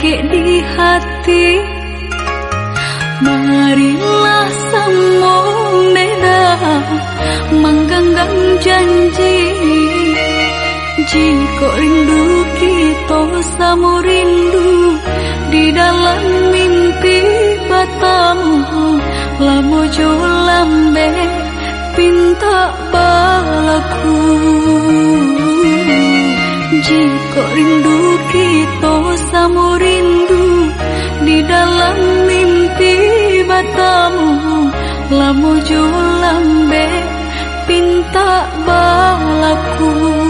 pakai di hati. Marilah semua beda, Menggenggam janji. Jika rindu, kita sama rindu Di dalam mimpi batamu Lamo jo lambe Pinta balaku Jika rindu kita sama rindu Di dalam mimpi batamu Lamo jo lambe Pinta balaku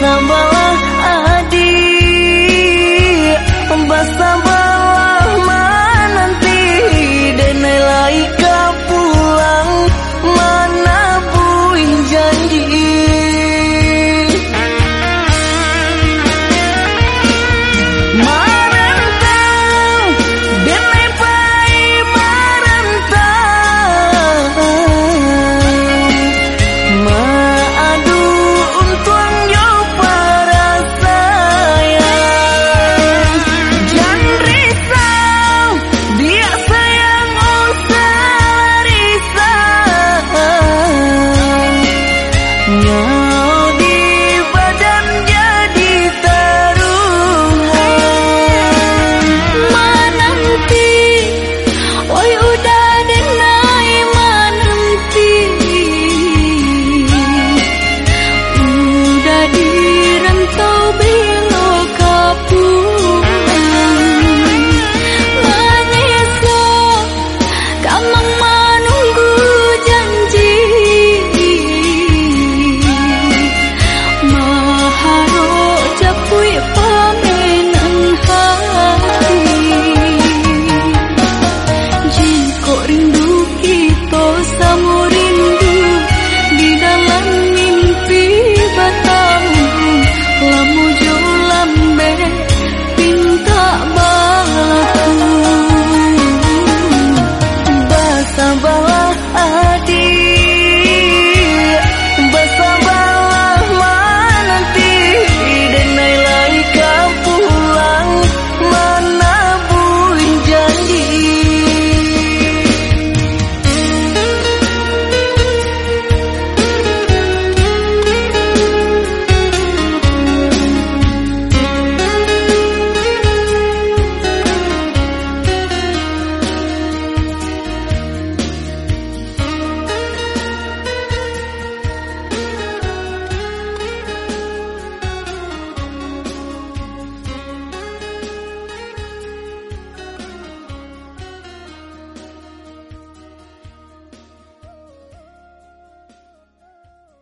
number one.